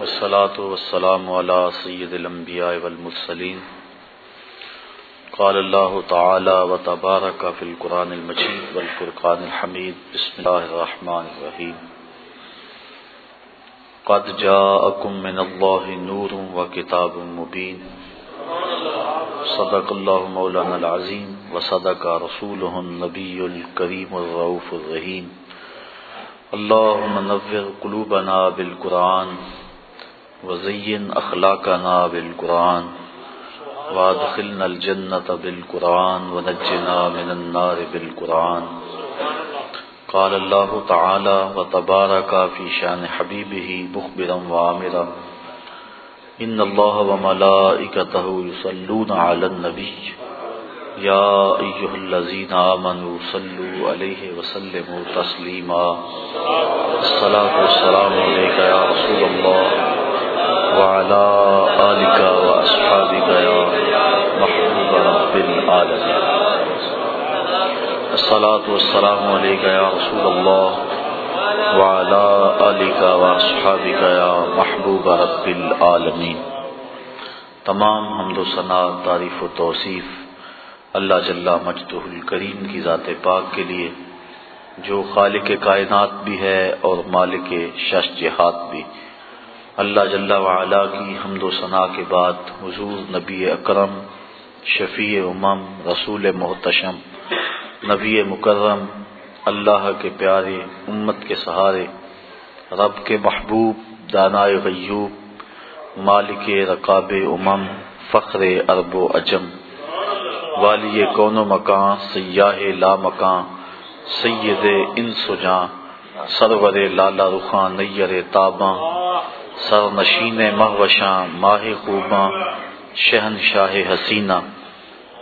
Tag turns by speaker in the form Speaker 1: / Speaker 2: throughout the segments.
Speaker 1: والصلاة والسلام على سيد الأنبياء والمرسلين. قال الله تعالى وتبارك في القرآن المجيد والفرقان الحميد. بسم الله الرحمن الرحيم. قد جاءكم من الله نور وكتاب مبين. صدق الله مولانا العظيم وصدق رسوله النبي الكريم الرؤوف الرحيم. اللهم نور قلوبنا بالقرآن. وزين أخلاقنا بالقرآن وادخلنا الجنة بالقرآن ونجنا من النار بالقرآن. قال الله تعالى وتبارك في شان حبيبه مخبرا وعامرا. إن الله وملائكته يصلون على النبي يا أيها الذين آمنوا صلوا عليه وسلموا تسليما الصلاة والسلام عليك يا رسول الله وعلى آلك وأصحابك يا محبوب رب العالمين. الصلاة والسلام عليك يا رسول الله وعلى آلك وأصحابك يا محبوب رب العالمين. تمام حمد و ثنا تعریف و توصیف اللہ جل مجدہ الکریم کی ذات پاک کے لیے، جو خالق کائنات بھی ہے اور مالک شش جہات بھی۔ اللہ جل وعلا کی حمد و ثناء کے بعد حضور نبی اکرم، شفیع امم، رسول محتشم، نبی مکرم، اللہ کے پیارے امت کے سہارے، رب کے محبوب، دانائے غیوب، مالک رقاب امم، فخر ارب و اجم والی کون و مکان، سیاہ لا مکان، سید ان سجاں سرور لالا رخاں، نیر تاباں سر نشین مہوشاں ماہ خوباں، شہن شاہ حسینہ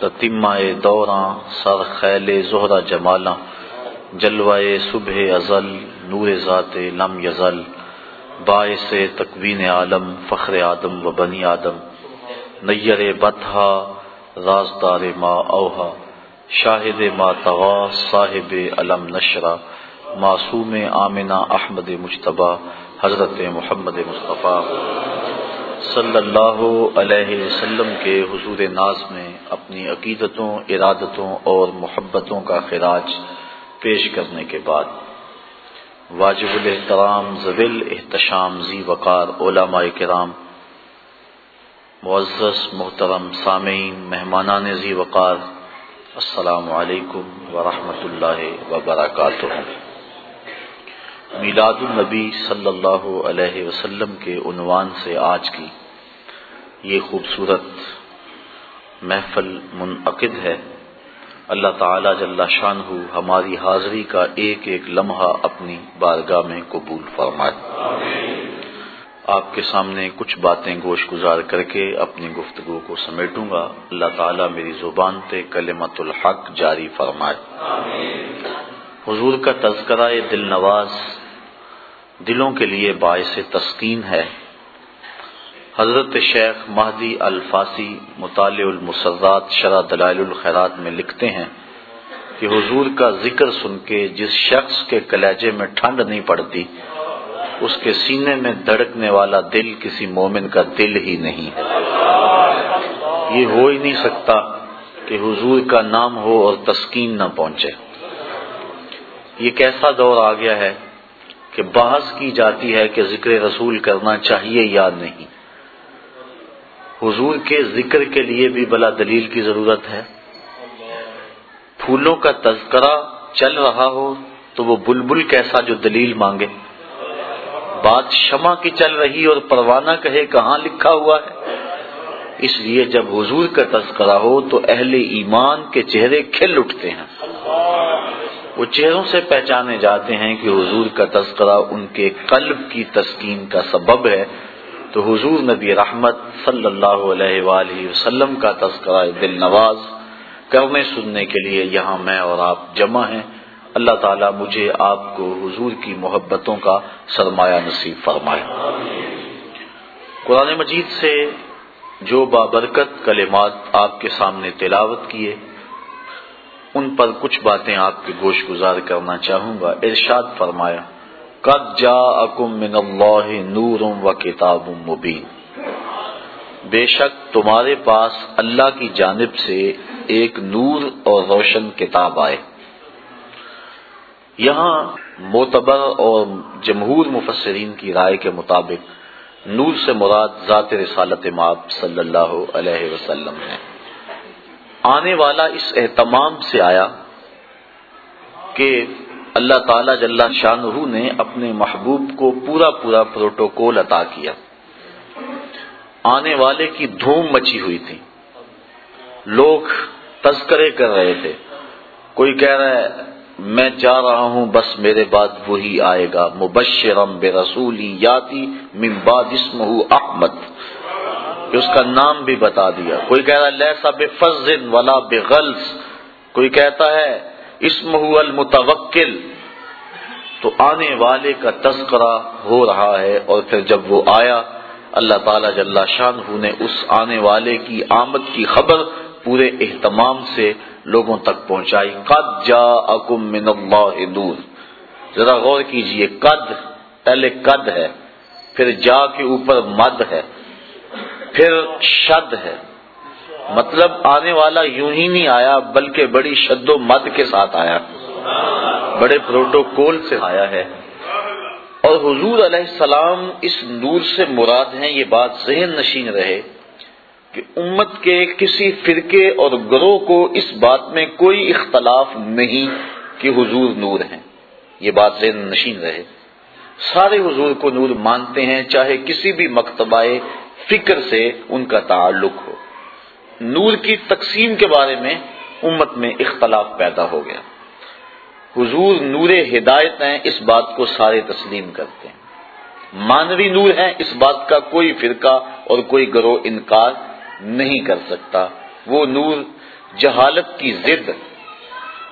Speaker 1: تتمائے دوراں سر خیل زہرا جمالاں جلوائے صبح ازل، نور ذات لم یزل، باعث تکوین عالم، فخر آدم و بنی آدم، نیر بتہا رازدار ما اوہا، شاہد ما تغا، صاحب علم نشرہ، معصوم آمنہ احمد مجتبہ حضرت محمد مصطفیٰ صلی اللہ علیہ وسلم کے حضور ناز میں اپنی عقیدتوں، ارادتوں اور محبتوں کا خراج پیش کرنے کے بعد واجب الاحترام زویل احتشام زی وقار، علماء کرام، معزز، محترم، سامعین، مہمانان زی وقار، السلام علیکم ورحمۃ اللہ وبرکاتہ۔ میلاد النبی صلی اللہ علیہ وسلم کے عنوان سے آج کی یہ خوبصورت محفل منعقد ہے۔ اللہ تعالی جل شان ہو ہماری حاضری کا ایک ایک لمحہ اپنی بارگاہ میں قبول فرمائے۔ آپ کے سامنے کچھ باتیں گوش گزار کر کے اپنی گفتگو کو سمیٹوں گا۔ اللہ تعالیٰ میری زبان تے کلمت الحق جاری فرمائے۔ حضور کا تذکرہ دل نواز دلوں کے لیے باعث تسکین ہے۔ حضرت شیخ مہدی الفاسی مطالع المسرات شرح دلائل الخیرات میں لکھتے ہیں کہ حضور کا ذکر سن کے جس شخص کے کلیجے میں ٹھنڈ نہیں پڑتی، اس کے سینے میں دھڑکنے والا دل کسی مومن کا دل ہی نہیں۔ ہے یہ ہو ہی نہیں سکتا کہ حضور کا نام ہو اور تسکین نہ پہنچے۔ یہ کیسا دور آ گیا ہے کہ بحث کی جاتی ہے کہ ذکر رسول کرنا چاہیے یا نہیں۔ حضور کے ذکر کے لیے بھی بلا دلیل کی ضرورت ہے۔ پھولوں کا تذکرہ چل رہا ہو تو وہ بلبل کیسا جو دلیل مانگے۔ بات شمع کی چل رہی اور پروانہ کہے کہاں لکھا ہوا ہے۔ اس لیے جب حضور کا تذکرہ ہو تو اہل ایمان کے چہرے کھل اٹھتے ہیں۔ وہ چہروں سے پہچانے جاتے ہیں کہ حضور کا تذکرہ ان کے قلب کی تسکین کا سبب ہے۔ تو حضور نبی رحمت صلی اللہ علیہ وآلہ وسلم کا تذکرہ دل نواز کرنے سننے کے لیے یہاں میں اور آپ جمع ہیں۔ اللہ تعالیٰ مجھے آپ کو حضور کی محبتوں کا سرمایہ نصیب فرمائے۔ قرآن مجید سے جو بابرکت کلمات آپ کے سامنے تلاوت کیے ان پر کچھ باتیں آپ کے گوش گزار کرنا چاہوں گا۔ ارشاد فرمایا، قد جاءکم من اللہ نور و کتاب مبین۔ بے شک تمہارے پاس اللہ کی جانب سے ایک نور اور روشن کتاب آئے۔ یہاں معتبر اور جمہور مفسرین کی رائے کے مطابق نور سے مراد ذات رسالت ماب صلی اللہ علیہ وسلم ہے۔ آنے والا اس اہتمام سے آیا کہ اللہ تعالی جل شاہ نے اپنے محبوب کو پورا پورا پروٹوکول عطا کیا۔ آنے والے کی دھوم مچی ہوئی تھی۔ لوگ تذکرے کر رہے تھے۔ کوئی کہہ رہا ہے، میں جا رہا ہوں، بس میرے بعد وہی آئے گا۔ مبشرم بے رسولی یاتی من بعد اسمہ احمد۔ کہ اس کا نام بھی بتا دیا۔ کوئی کہہ رہا ہے، لیسا بے ولا بے کوئی کہتا ہے اسمہ المتوکل تو آنے والے کا تذکرہ ہو رہا ہے اور پھر جب وہ آیا، اللہ تعالی جل شان نے اس آنے والے کی آمد کی خبر پورے اہتمام سے لوگوں تک پہنچائی۔ قد جا اکم من اللہ نور۔ ذرا غور کیجیے، قد، پہلے قد ہے، پھر جا کے اوپر مد ہے۔ پھر شد ہے۔ مطلب آنے والا یوں ہی نہیں آیا، بلکہ بڑی شد و مد کے ساتھ آیا۔ بڑے پروٹوکول سے آیا ہے۔ اور حضور علیہ السلام اس نور سے مراد ہیں، یہ بات ذہن نشین رہے کہ امت کے کسی فرقے اور گروہ کو اس بات میں کوئی اختلاف نہیں کہ حضور نور ہیں۔ یہ بات ذہن نشین رہے۔ سارے حضور کو نور مانتے ہیں، چاہے کسی بھی مکتبہ فکر سے ان کا تعلق ہو۔ نور کی تقسیم کے بارے میں امت میں اختلاف پیدا ہو گیا۔ حضور نور ہدایت ہیں، اس بات کو سارے تسلیم کرتے ہیں۔ مانوی نور ہیں، اس بات کا کوئی فرقہ اور کوئی گروہ انکار نہیں کر سکتا۔ وہ نور جہالت کی زد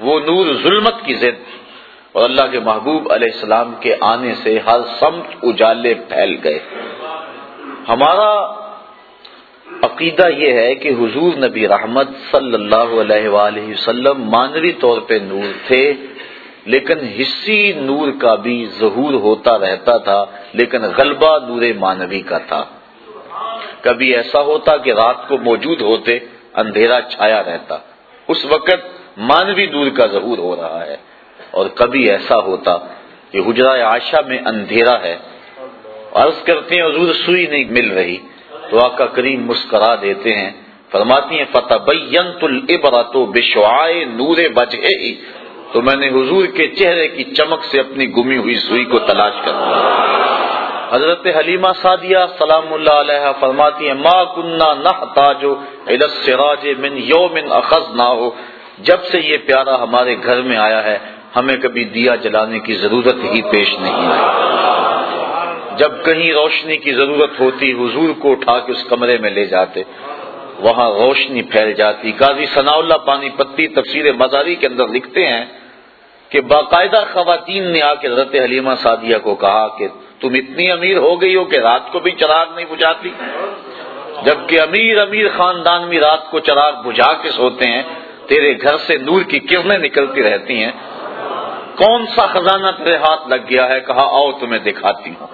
Speaker 1: وہ نور ظلمت کی زد اور اللہ کے محبوب علیہ السلام کے آنے سے ہر سمت اجالے پھیل گئے۔ ہمارا عقیدہ یہ ہے کہ حضور نبی رحمت صلی اللہ علیہ وآلہ وسلم مانوی طور پہ نور تھے، لیکن حصی نور کا بھی ظہور ہوتا رہتا تھا، لیکن غلبہ نور مانوی کا تھا۔ کبھی ایسا ہوتا کہ رات کو موجود ہوتے، اندھیرا چھایا رہتا۔ اس وقت مانوی دور کا ظہور ہو رہا ہے۔ اور کبھی ایسا ہوتا کہ حجرہ عائشہ میں اندھیرا ہے عرض کرتے ہیں، حضور سوئی نہیں مل رہی۔ تو آقا کریم مسکرا دیتے ہیں۔ فرماتی ہیں فتح بشوائے نور بجے تو میں نے حضور کے چہرے کی چمک سے اپنی گمی ہوئی سوئی کو تلاش کر حضرت حلیمہ سعدیہ سلام اللہ علیہ فرماتی ہیں، ما کننا نحتاجو الى السراج من یوم اخذ نہ ہو جب سے یہ پیارا ہمارے گھر میں آیا ہے، ہمیں کبھی دیا جلانے کی ضرورت ہی پیش نہیں آئی۔ جب کہیں روشنی کی ضرورت ہوتی، حضور کو اٹھا کے اس کمرے میں لے جاتے۔ وہاں روشنی پھیل جاتی۔ قاضی ثناء اللہ پانی پتی تفسیر مزاری کے اندر لکھتے ہیں کہ باقاعدہ خواتین نے آ کے حضرت حلیمہ سعدیہ کو کہا کہ تم اتنی امیر ہو گئی ہو کہ رات کو بھی چراغ نہیں بجھاتی۔ جبکہ امیر امیر خاندان میں رات کو چراغ بجھا کے سوتے ہیں، تیرے گھر سے نور کی کرنیں نکلتی رہتی ہیں۔ کون سا خزانہ تیرے ہاتھ لگ گیا ہے؟ کہا، آؤ تمہیں دکھاتی ہوں۔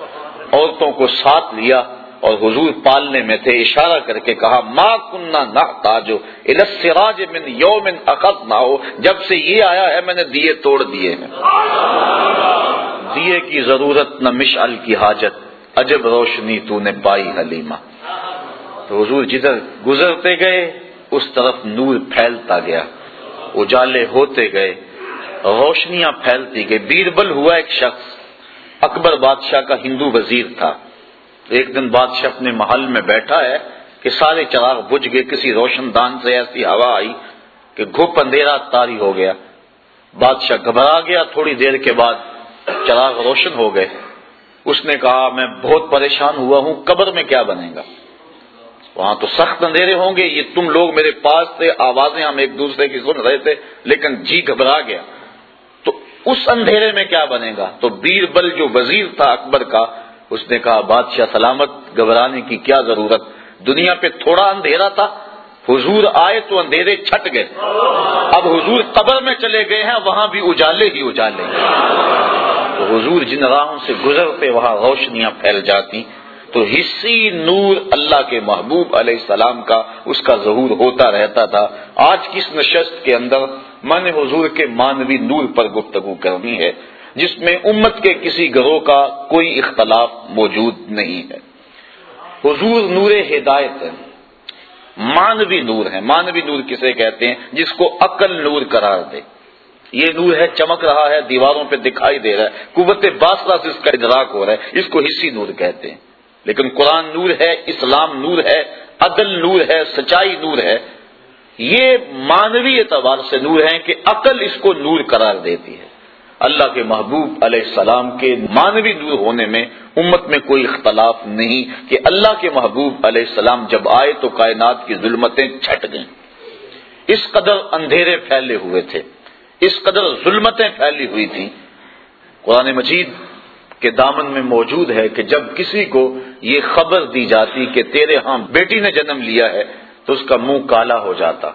Speaker 1: عورتوں کو ساتھ لیا اور حضور پالنے میں تھے اشارہ کر کے کہا ماں کنہ نہ تاجو السراج من یوم اخذ نہ ہو جب سے یہ آیا ہے، میں نے دیے توڑ دیے ہیں۔ دیے کی ضرورت نہ مشعل کی حاجت، عجب روشنی تو نے پائی حلیمہ۔ تو حضور جدھر گزرتے گئے، اس طرف نور پھیلتا گیا۔ اجالے ہوتے گئے، روشنیاں پھیلتی گئی بیربل ہوا ایک شخص۔ اکبر بادشاہ کا ہندو وزیر تھا۔ ایک دن بادشاہ اپنے محل میں بیٹھا ہے کہ سارے چراغ بجھ گئے، کسی روشن دان سے ایسی ہوا آئی کہ گھپ اندھیرا تاری ہو گیا۔ بادشاہ گھبرا گیا، تھوڑی دیر کے بعد چراغ روشن ہو گئے۔ اس نے کہا، میں بہت پریشان ہوا ہوں، قبر میں کیا بنے گا؟ وہاں تو سخت اندھیرے ہوں گے۔ یہ تم لوگ میرے پاس تھے، آوازیں ہم ایک دوسرے کی سن رہے تھے، لیکن جی گھبرا گیا۔ اس اندھیرے میں کیا بنے گا؟ تو بیربل جو وزیر تھا اکبر کا، اس نے کہا، بادشاہ سلامت، گھبرانے کی کیا ضرورت؟ دنیا پہ تھوڑا اندھیرا تھا، حضور آئے تو اندھیرے چھٹ گئے۔ اب حضور قبر میں چلے گئے ہیں، وہاں بھی اجالے ہی اجالے۔ تو حضور جن راہوں سے گزرتے وہاں روشنیاں پھیل جاتی، تو حصی نور اللہ کے محبوب علیہ السلام کا اس کا ظہور ہوتا رہتا تھا۔ آج کس نشست کے اندر من حضور کے مانوی نور پر گفتگو کرنی ہے، جس میں امت کے کسی گروہ کا کوئی اختلاف موجود نہیں ہے۔ حضور نور ہدایت ہے مانوی نور ہے مانوی نور کسے کہتے ہیں؟ جس کو عقل نور قرار دے۔ یہ نور ہے، چمک رہا ہے، دیواروں پہ دکھائی دے رہا ہے، قوت باسرا سے اس کا ادراک ہو رہا ہے، اس کو حصی نور کہتے ہیں۔ لیکن قرآن نور ہے، اسلام نور ہے، عدل نور ہے، سچائی نور ہے۔ یہ مانوی اعتبار سے نور ہے کہ عقل اس کو نور قرار دیتی ہے۔ اللہ کے محبوب علیہ السلام کے مانوی نور ہونے میں امت میں کوئی اختلاف نہیں کہ اللہ کے محبوب علیہ السلام جب آئے تو کائنات کی ظلمتیں چھٹ گئیں۔ اس قدر اندھیرے پھیلے ہوئے تھے۔ اس قدر ظلمتیں پھیلی ہوئی تھی قرآن مجید کے دامن میں موجود ہے کہ جب کسی کو یہ خبر دی جاتی کہ تیرے ہاں بیٹی نے جنم لیا ہے تو اس کا منہ کالا ہو جاتا۔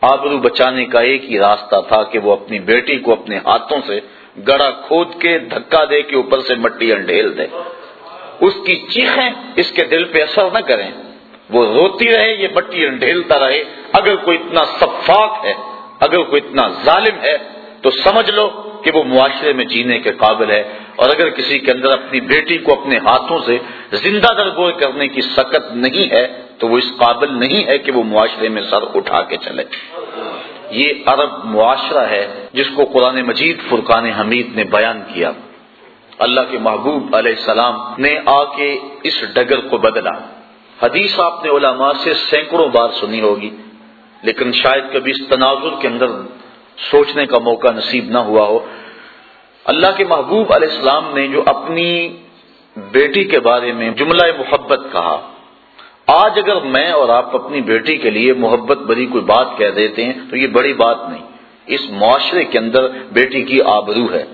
Speaker 1: آبرو بچانے کا ایک ہی راستہ تھا کہ وہ اپنی بیٹی کو اپنے ہاتھوں سے گڑا کھود کے دھکا دے کے اوپر سے مٹی انڈھیل دے۔ اس کی چیخیں اس کے دل پہ اثر نہ کریں۔ وہ روتی رہے، یہ مٹی انڈھیلتا رہے۔ اگر کوئی اتنا صفاق ہے، اگر کوئی اتنا ظالم ہے، تو سمجھ لو کہ وہ معاشرے میں جینے کے قابل ہے۔ اور اگر کسی کے اندر اپنی بیٹی کو اپنے ہاتھوں سے زندہ درگور کرنے کی سکت نہیں ہے تو وہ اس قابل نہیں ہے کہ وہ معاشرے میں سر اٹھا کے چلے۔ یہ عرب معاشرہ ہے جس کو قرآن مجید فرقان حمید نے بیان کیا۔ اللہ کے محبوب علیہ السلام نے آ کے اس ڈگر کو بدلا۔ حدیث آپ نے علماء سے سینکڑوں بار سنی ہوگی، لیکن شاید کبھی اس تناظر کے اندر سوچنے کا موقع نصیب نہ ہوا ہو۔ اللہ کے محبوب علیہ السلام نے جو اپنی بیٹی کے بارے میں جملہ محبت کہا آج اگر میں اور آپ اپنی بیٹی کے لیے محبت بری کوئی بات کہہ دیتے ہیں تو یہ بڑی بات نہیں۔ اس معاشرے کے اندر بیٹی کی آبرو ہے،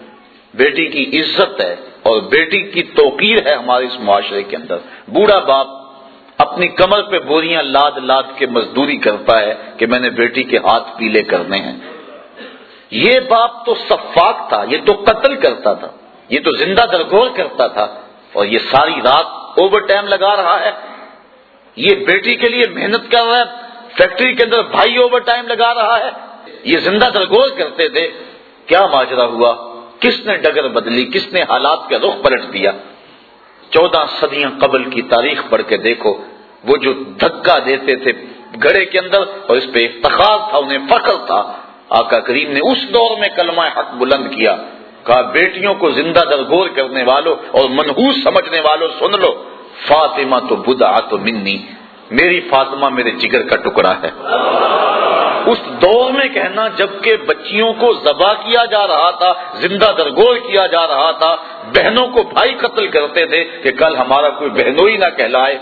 Speaker 1: بیٹی کی عزت ہے اور بیٹی کی توقیر ہے ہمارے اس معاشرے کے اندر۔ بوڑھا باپ اپنی کمر پہ بوریاں لاد لاد کے مزدوری کرتا ہے کہ میں نے بیٹی کے ہاتھ پیلے کرنے ہیں۔ یہ باپ تو صفاق تھا، یہ تو قتل کرتا تھا، یہ تو زندہ درگور کرتا تھا اور یہ ساری رات اوور ٹائم لگا رہا ہے۔ یہ بیٹی کے لیے محنت کر رہا ہے، فیکٹری کے اندر بھائی اوور ٹائم لگا رہا ہے۔ یہ زندہ درگور کرتے تھے۔ کیا ماجرا ہوا؟ کس نے ڈگر بدلی؟ کس نے حالات کا رخ پلٹ دیا؟ چودہ صدیاں قبل کی تاریخ پڑھ کے دیکھو۔ وہ جو دھکا دیتے تھے گڑے کے اندر اور اس پہ افتخار تھا، انہیں فخر تھا۔ آقا کریم نے اس دور میں کلمہ حق بلند کیا۔ کہا، بیٹیوں کو زندہ درگور کرنے والوں اور منحوس سمجھنے والوں سن لو۔ فاطمہ تو بدا تو منی، میری فاطمہ میرے جگر کا ٹکڑا ہے۔ اس دور میں کہنا جبکہ بچیوں کو ذبح کیا جا رہا تھا، زندہ درگور کیا جا رہا تھا، بہنوں کو بھائی قتل کرتے تھے کہ کل ہمارا کوئی بہنوئی نہ کہلائے۔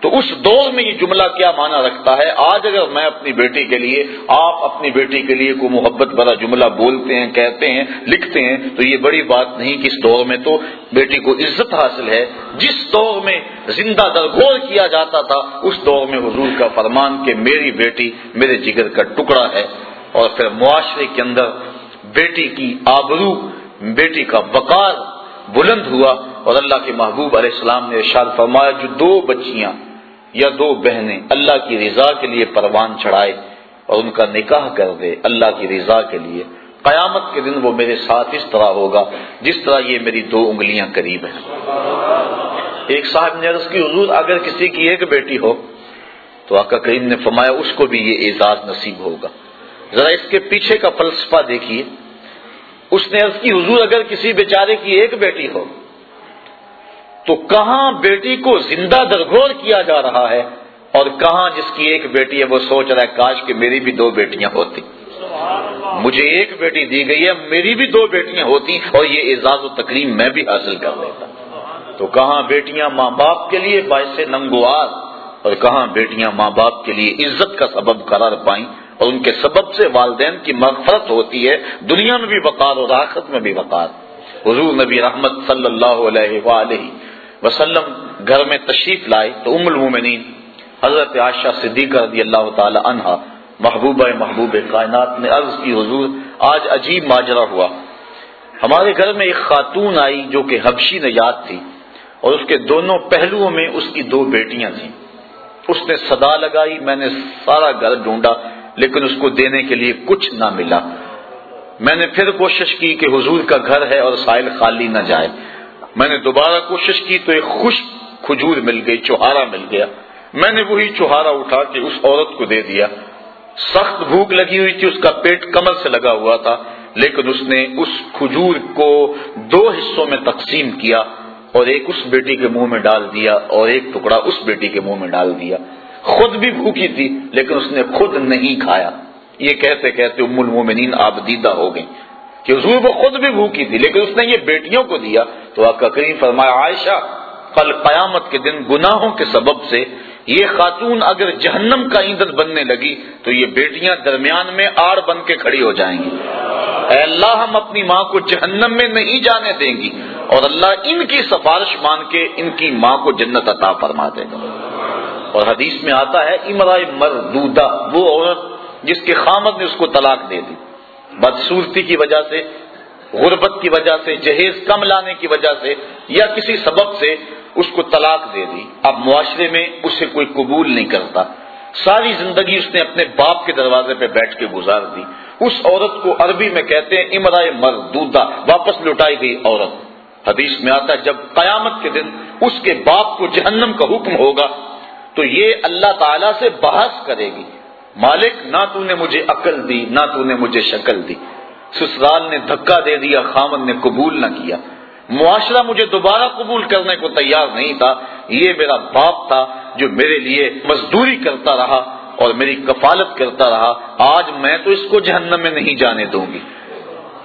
Speaker 1: تو اس دور میں یہ جملہ کیا معنی رکھتا ہے؟ آج اگر میں اپنی بیٹی کے لیے، آپ اپنی بیٹی کے لیے کوئی محبت بڑا جملہ بولتے ہیں، کہتے ہیں، لکھتے ہیں، تو یہ بڑی بات نہیں کہ اس دور میں تو بیٹی کو عزت حاصل ہے۔ جس دور میں زندہ درگور کیا جاتا تھا، اس دور میں حضور کا فرمان کہ میری بیٹی میرے جگر کا ٹکڑا ہے۔ اور پھر معاشرے کے اندر بیٹی کی آبرو، بیٹی کا وقار بلند ہوا اور اللہ کے محبوب علیہ السلام نے ارشاد فرمایا، جو دو بچیاں یا دو بہنیں اللہ کی رضا کے لیے پروان چڑھائے اور ان کا نکاح کر دے اللہ کی رضا کے لیے۔ قیامت کے دن وہ میرے ساتھ اس طرح ہوگا جس طرح یہ میری دو انگلیاں قریب ہیں۔ ایک صاحب نے عرض کی، حضور، اگر کسی کی ایک بیٹی ہو تو آقا کریم نے فرمایا، اس کو بھی یہ اعزاز نصیب ہوگا۔ ذرا اس کے پیچھے کا فلسفہ دیکھیے۔ اس نے عرض کی، حضور، اگر کسی بیچارے کی ایک بیٹی ہو تو کہاں بیٹی کو زندہ درگور کیا جا رہا ہے اور کہاں جس کی ایک بیٹی ہے وہ سوچ رہا ہے، کاش کہ میری بھی دو بیٹیاں ہوتی۔ مجھے ایک بیٹی دی گئی ہے، میری بھی دو بیٹیاں ہوتی اور یہ اعزاز و تکریم میں بھی حاصل کر لیتا۔ تو کہاں بیٹیاں ماں باپ کے لیے باعث ننگوار اور کہاں بیٹیاں ماں باپ کے لیے عزت کا سبب قرار پائیں اور ان کے سبب سے والدین کی مغفرت ہوتی ہے، دنیا میں بھی وقار اور آخرت میں بھی وقار۔ حضور نبی رحمت صلی اللہ علیہ وآلہ وسلم گھر میں تشریف لائے تو ام المومنین، حضرت عائشہ صدیقہ رضی اللہ تعالی عنہا، محبوبہ محبوب کائنات نے عرض کی، حضور، آج عجیب ماجرا ہوا۔ ہمارے گھر میں ایک خاتون آئی جو کہ حبشی نجات تھی اور اس کے دونوں پہلوؤں میں اس کی دو بیٹیاں تھیں۔ اس نے صدا لگائی، میں نے سارا گھر ڈھونڈا، لیکن اس کو دینے کے لیے کچھ نہ ملا۔ میں نے پھر کوشش کی کہ حضور کا گھر ہے اور سائل خالی نہ جائے۔ میں نے دوبارہ کوشش کی تو ایک خوش کھجور مل گئی، چوہارا مل گیا۔ میں نے وہی چوہارا اٹھا کے اس عورت کو دے دیا۔ سخت بھوک لگی ہوئی تھی، اس کا پیٹ کمر سے لگا ہوا تھا، لیکن اس نے اس کھجور کو دو حصوں میں تقسیم کیا اور ایک اس بیٹی کے منہ میں ڈال دیا اور ایک ٹکڑا اس بیٹی کے منہ میں ڈال دیا۔ خود بھی بھوکی تھی، لیکن اس نے خود نہیں کھایا۔ یہ کہتے کہتے ام المومنین آبدیدہ ہو گئی کہ حضور وہ خود بھی بھوکی تھی، لیکن اس نے یہ بیٹیوں کو دیا۔ تو آقا کریم فرمایا، عائشہ، کل قیامت کے دن گناہوں کے سبب سے یہ خاتون اگر جہنم کا ایندھن بننے لگی، تو یہ بیٹیاں درمیان میں آڑ بن کے کھڑی ہو جائیں گی۔ اے اللہ، ہم اپنی ماں کو جہنم میں نہیں جانے دیں گی، اور اللہ ان کی سفارش مان کے ان کی ماں کو جنت عطا فرما دے گا۔ اور حدیث میں آتا ہے، امرائے مردودہ، وہ عورت جس کے خامد نے اس کو طلاق دے دی۔ بدسورتی کی وجہ سے، غربت کی وجہ سے، جہیز کم لانے کی وجہ سے یا کسی سبب سے اس کو طلاق دے دی۔ اب معاشرے میں اسے کوئی قبول نہیں کرتا۔ ساری زندگی اس نے اپنے باپ کے دروازے پہ بیٹھ کے گزار دی۔ اس عورت کو عربی میں کہتے ہیں، امرائے مردودہ، واپس لوٹائی گئی عورت۔ حدیث میں آتا ہے، جب قیامت کے دن اس کے باپ کو جہنم کا حکم ہوگا، تو یہ اللہ تعالی سے بحث کرے گی۔ مالک، نہ تو نے مجھے عقل دی، نہ تو نے مجھے شکل دی۔ سسرال نے دھکا دے دیا خامن نے قبول نہ کیا۔ معاشرہ مجھے دوبارہ قبول کرنے کو تیار نہیں تھا۔ یہ میرا باپ تھا جو میرے لیے مزدوری کرتا رہا اور میری کفالت کرتا رہا۔ آج میں تو اس کو جہنم میں نہیں جانے دوں گی۔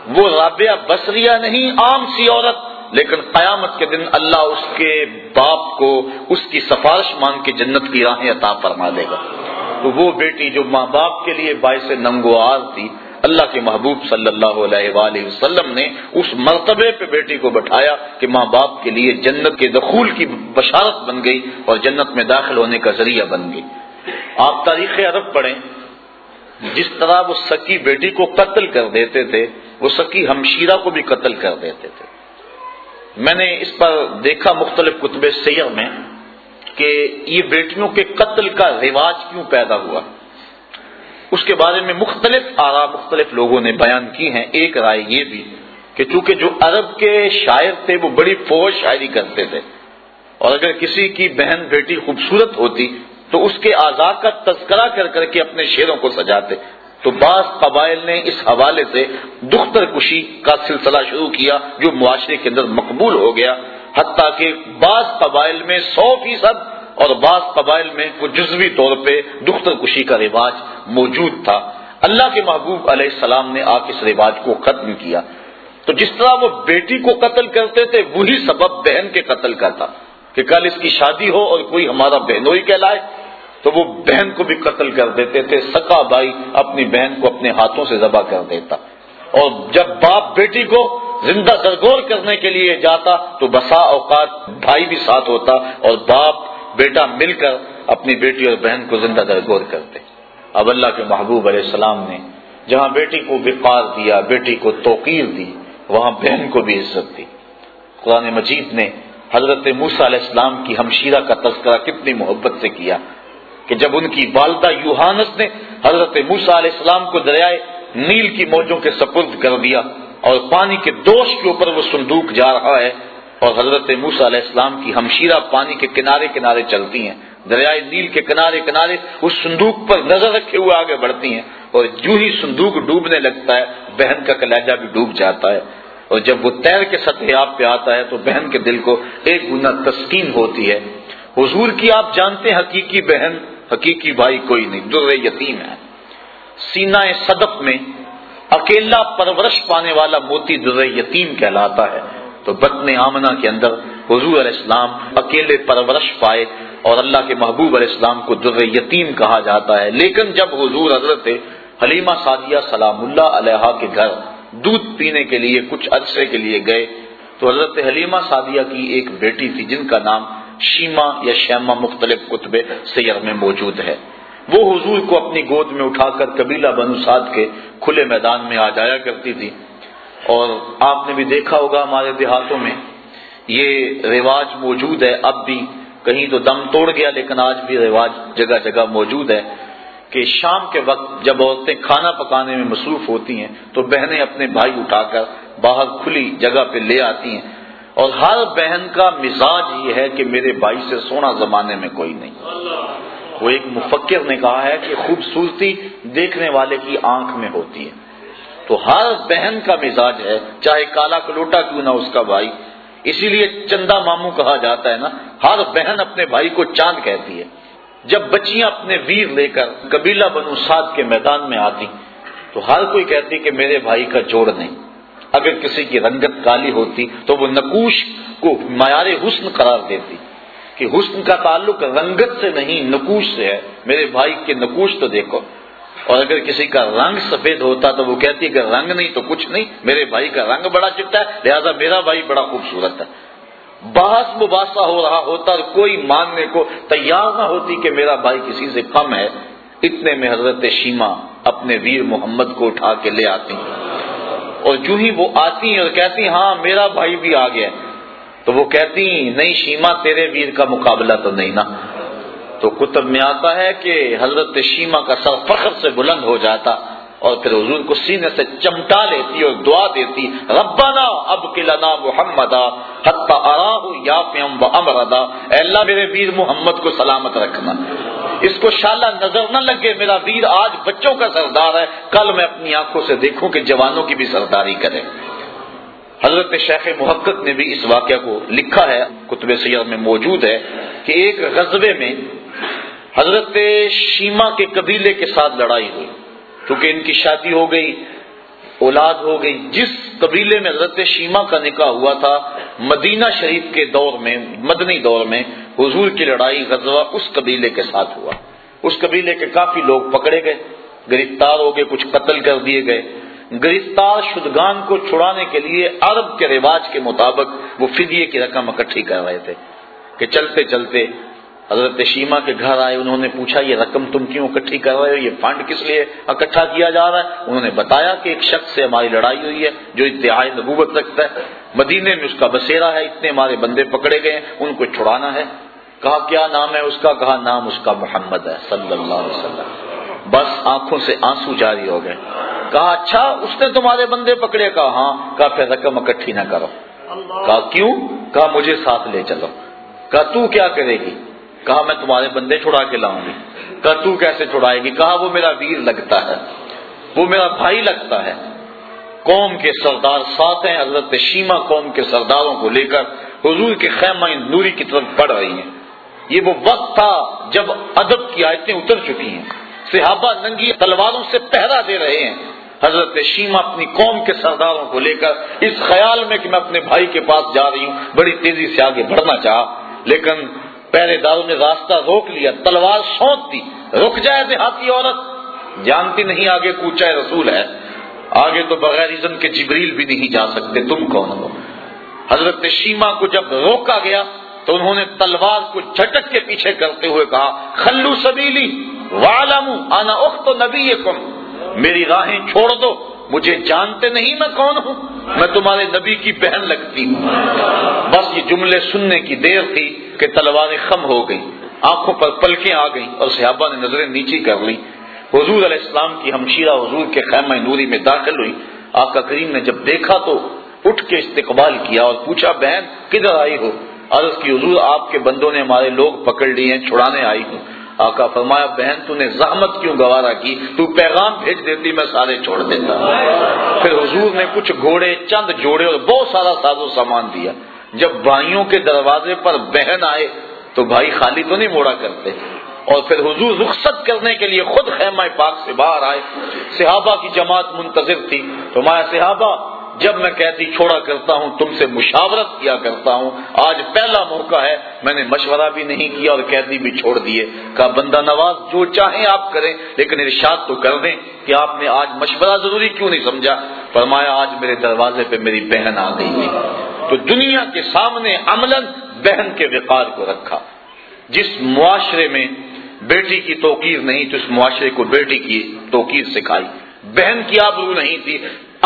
Speaker 1: وہ رابعہ بسریا نہیں، عام سی عورت۔ لیکن قیامت کے دن اللہ اس کے باپ کو، اس کی سفارش مان کے جنت کی راہیں عطا فرما دے گا۔ تو وہ بیٹی جو ماں باپ کے لیے باعث ننگوار تھی، اللہ کے محبوب صلی اللہ علیہ وآلہ وسلم نے اس مرتبے پہ بیٹی کو بٹھایا کہ ماں باپ کے لیے جنت کے دخول کی بشارت بن گئی اور جنت میں داخل ہونے کا ذریعہ بن گئی۔ آپ تاریخ عرب پڑھیں، جس طرح وہ سکی بیٹی کو قتل کر دیتے تھے، وہ سکی ہمشیرہ کو بھی قتل کر دیتے تھے۔ میں نے اس پر دیکھا مختلف کتب سیر میں۔ کہ یہ بیٹیوں کے قتل کا رواج کیوں پیدا ہوا؟ اس کے بارے میں مختلف آرا مختلف لوگوں نے بیان کی ہیں۔ ایک رائے یہ بھی کہ چونکہ جو عرب کے شاعر تھے، وہ بڑی فوج شاعری کرتے تھے۔ اور اگر کسی کی بہن بیٹی خوبصورت ہوتی، تو اس کے آزاد کا تذکرہ کر کر کے اپنے شیروں کو سجاتے۔ تو بعض قبائل نے اس حوالے سے دختر کشی کا سلسلہ شروع کیا، جو معاشرے کے اندر مقبول ہو گیا۔ حتیٰ کہ بعض قبائل میں سو فیصد اور بعض قبائل میں وہ جزوی طور پہ دختر کشی کا رواج موجود تھا۔ اللہ کے محبوب علیہ السلام نے آ اس رواج کو ختم کیا۔ تو جس طرح وہ بیٹی کو قتل کرتے تھے، وہی سبب بہن کے قتل کا تھا کہ کل اس کی شادی ہو اور کوئی ہمارا بہنوئی کہلائے۔ تو وہ بہن کو بھی قتل کر دیتے تھے، سکا بھائی اپنی بہن کو اپنے ہاتھوں سے ذبح کر دیتا۔ اور جب باپ بیٹی کو زندہ درگور کرنے کے لیے جاتا تو بسا اوقات بھائی بھی ساتھ ہوتا اور باپ بیٹا مل کر اپنی بیٹی اور بہن کو زندہ درگور کرتے۔ اب اللہ کے محبوب علیہ السلام نے جہاں بیٹی کو بقار دیا، بیٹی کو توقیر دی، وہاں بہن کو بھی عزت دی۔ قرآن مجید نے حضرت موسا علیہ السلام کی ہمشیرہ کا تذکرہ کتنی محبت سے کیا کہ جب ان کی والدہ یوہانس نے حضرت موسا علیہ السلام کو دریائے نیل کی موجوں کے سپرد کر دیا اور پانی کے دوش کے اوپر وہ صندوق جا رہا ہے اور حضرت موسا علیہ السلام کی ہمشیرہ پانی کے کنارے کنارے چلتی ہیں۔ دریائے نیل کے کنارے کنارے اس صندوق پر نظر رکھے ہوئے آگے بڑھتی ہیں اور جو ہی صندوق ڈوبنے لگتا ہے، بہن کا کلیجہ بھی ڈوب جاتا ہے۔ اور جب وہ تیر کے سطح آپ پہ آتا ہے تو بہن کے دل کو ایک گنا تسکین ہوتی ہے۔ حضور کی آپ جانتے ہیں، حقیقی بہن، حقیقی بھائی کوئی نہیں، در یتیم ہے۔ سینا صدف میں اکیلا پرورش پانے والا موتی در یتیم کہلاتا ہے۔ تو بطن آمنہ کے اندر حضور علیہ السلام اکیلے پرورش پائے اور اللہ کے محبوب علیہ السلام کو در یتیم کہا جاتا ہے۔ لیکن جب حضور حضرت حلیمہ سعدیہ سلام اللہ علیہ کے گھر دودھ پینے کے لیے کچھ عرصے کے لیے گئے، تو حضرت حلیمہ سعدیہ کی ایک بیٹی تھی جن کا نام شیما یا شیما مختلف کتب سیر میں موجود ہے۔ وہ حضور کو اپنی گود میں اٹھا کر قبیلہ بنو سعد کے کھلے میدان میں آ جایا کرتی تھی۔ اور آپ نے بھی دیکھا ہوگا ہمارے دیہاتوں میں، یہ رواج موجود ہے۔ اب بھی کہیں تو دم توڑ گیا، لیکن آج بھی رواج جگہ جگہ موجود ہے کہ شام کے وقت جب عورتیں کھانا پکانے میں مصروف ہوتی ہیں، تو بہنیں اپنے بھائی اٹھا کر باہر کھلی جگہ پہ لے آتی ہیں۔ اور ہر بہن کا مزاج یہ ہے کہ میرے بھائی سے سونا زمانے میں کوئی نہیں۔ وہ ایک مفکر نے کہا ہے کہ خوبصورتی دیکھنے والے کی آنکھ میں ہوتی ہے۔ تو ہر بہن کا مزاج ہے، چاہے کالا کلوٹا کیوں نہ اس کا بھائی۔ اسی لیے چندا ماموں کہا جاتا ہے نا، ہر بہن اپنے بھائی کو چاند کہتی ہے۔ جب بچیاں اپنے ویر لے کر قبیلہ بنو سات کے میدان میں آتی، تو ہر کوئی کہتی کہ میرے بھائی کا جوڑ نہیں۔ اگر کسی کی رنگت کالی ہوتی تو وہ نکوش کو معیار حسن قرار دیتی۔ کہ حسن کا تعلق رنگت سے نہیں نکوش سے ہے۔ میرے بھائی کے نکوش تو دیکھو۔ اور اگر کسی کا رنگ سفید ہوتا تو وہ کہتی کہ رنگ نہیں تو کچھ نہیں، میرے بھائی کا رنگ بڑا چپتا ہے، لہذا میرا بھائی بڑا خوبصورت ہے۔ بحث مباحثہ ہو رہا ہوتا اور کوئی ماننے کو تیار نہ ہوتی کہ میرا بھائی کسی سے کم ہے۔ اتنے میں حضرت شیما اپنے ویر محمد کو اٹھا کے لے آتی۔ اور جو ہی وہ آتی ہیں اور کہتی ہاں میرا بھائی بھی آ گیا تو وہ کہتی نہیں شیما تیرے ویر کا مقابلہ تو نہیں نا۔ تو کتب میں آتا ہے کہ حضرت شیما کا سر فخر سے بلند ہو جاتا اور پھر حضور کو سینے سے چمٹا لیتی اور دعا دیتی، ربنا اب کلنا محمد یا امردا۔ اے اللہ میرے ویر محمد کو سلامت رکھنا۔ اس کو شالا نظر نہ لگے، میرا ویر آج بچوں کا سردار ہے، کل میں اپنی آنکھوں سے دیکھوں کہ جوانوں کی بھی سرداری کرے۔ حضرت شیخ محقق نے بھی اس واقعہ کو لکھا ہے، کتب سیر میں موجود ہے کہ ایک غزبے میں حضرت شیما کے قبیلے کے ساتھ لڑائی ہوئی۔ کیونکہ ان کی شادی ہو گئی، اولاد ہو گئی، جس قبیلے میں حضرت شیما کا نکاح ہوا تھا، مدینہ شریف کے دور میں، مدنی دور میں حضور کی لڑائی، غزوہ اس قبیلے کے ساتھ ہوا۔ اس قبیلے کے کافی لوگ پکڑے گئے، گرفتار ہو گئے، کچھ قتل کر دیے گئے۔ گرفتار شدگان کو چھڑانے کے لیے عرب کے رواج کے مطابق وہ فدیے کی رقم اکٹھی کر رہے تھے کہ چلتے چلتے حضرت شیما کے گھر آئے، انہوں نے پوچھا، یہ رقم تم کیوں اکٹھی کر رہے ہو؟ یہ فنڈ کس لیے اکٹھا کیا جا رہا ہے؟ انہوں نے بتایا کہ ایک شخص سے ہماری لڑائی ہوئی ہے جو اتہائی نبوت رکھتا ہے۔ مدینے میں اس کا بسیرا ہے، اتنے ہمارے بندے پکڑے گئے ان کو چھڑانا ہے۔ کہا، کیا نام ہے اس کا؟ کہا، نام اس کا محمد ہے، صلی اللہ علیہ وسلم۔ بس آنکھوں سے آنسو جاری ہو گئے۔ کہا اچھا اس نے تمہارے بندے پکڑے۔ کہا ہاں کہا پھر رقم اکٹھی نہ کرو۔ کہا کیوں؟ کہا مجھے ساتھ لے چلو۔ کہا تو کیا کرے گی؟ کہا میں تمہارے بندے چھڑا کے لاؤں گی۔ کہا تو کیسے چھڑائے گی؟ کہا وہ میرا ویر لگتا ہے۔ وہ میرا بھائی لگتا ہے۔ قوم کے سردار ساتھ ہیں۔ حضرت شیما قوم کے سرداروں کو لے کر حضور کے خیمہ نوری کی طرف بڑھ رہی ہیں۔ یہ وہ وقت تھا جب ادب کی آیتیں اتر چکی ہیں۔ صحابہ ننگی تلواروں سے پہرا دے رہے ہیں۔ حضرت شیما اپنی قوم کے سرداروں کو لے کر اس خیال میں کہ میں اپنے بھائی کے پاس جا رہی ہوں، بڑی تیزی سے آگے بڑھنا چاہا۔ لیکن پہلے داروں نے راستہ روک لیا، تلوار سونت دی۔ رک جائے دیہاتی عورت۔ جانتی نہیں آگے کوچا رسول ہے۔ آگے تو بغیر اذن کے جبریل بھی نہیں جا سکتے۔ تم کون ہو؟ حضرت شیما کو جب روکا گیا تو انہوں نے تلوار کو جھٹک کے پیچھے کرتے ہوئے کہا، خلو سبیلی۔ والم آنا اخت نبی میری راہیں چھوڑ دو، مجھے جانتے نہیں میں کون ہوں؟ میں تمہارے نبی کی بہن لگتی ہوں۔ بس یہ جملے سننے کی دیر تھی کہ تلواریں خم ہو گئی آنکھوں پر پلکیں آ گئیں اور صحابہ نے نظریں نیچی کر لی حضور علیہ السلام کی ہمشیرہ حضور کے خیمہ نوری میں داخل ہوئی آقا کریم نے جب دیکھا تو اٹھ کے استقبال کیا اور پوچھا، بہن، کدھر آئی ہو؟ عرض کی، حضور، آپ کے بندوں نے ہمارے لوگ پکڑ لیے ہیں، چھڑانے آئی ہوں۔ آقا فرمایا، بہن، تو نے زحمت کیوں گوارا کی؟ تو پیغام بھیج دیتی، میں سارے چھوڑ دیتا۔ پھر حضور نے کچھ گھوڑے، چند جوڑے اور بہت سارا ساز و سامان دیا۔ جب بھائیوں کے دروازے پر بہن آئے، تو بھائی خالی تو نہیں موڑا کرتے۔ اور پھر حضور رخصت کرنے کے لیے خود خیمہ پاک سے باہر آئے۔ صحابہ کی جماعت منتظر تھی۔ تو مایا صحابہ جب میں کہتی چھوڑا کرتا ہوں، تم سے مشاورت کیا کرتا ہوں۔ آج پہلا موقع ہے، میں نے مشورہ بھی نہیں کیا اور قیدی بھی چھوڑ دیے۔ کہا، بندہ نواز، جو چاہیں آپ کریں، لیکن ارشاد تو کر دیں کہ آپ نے آج مشورہ ضروری کیوں نہیں سمجھا؟ فرمایا، آج میرے دروازے پہ میری بہن آ گئی تھی تو دنیا کے سامنے عمل بہن کے وقار کو رکھا۔ جس معاشرے میں بیٹی کی توقیر نہیں، تو اس معاشرے کو بیٹی کی توقیر سکھائی۔ بہن کی آبرو نہیں تھی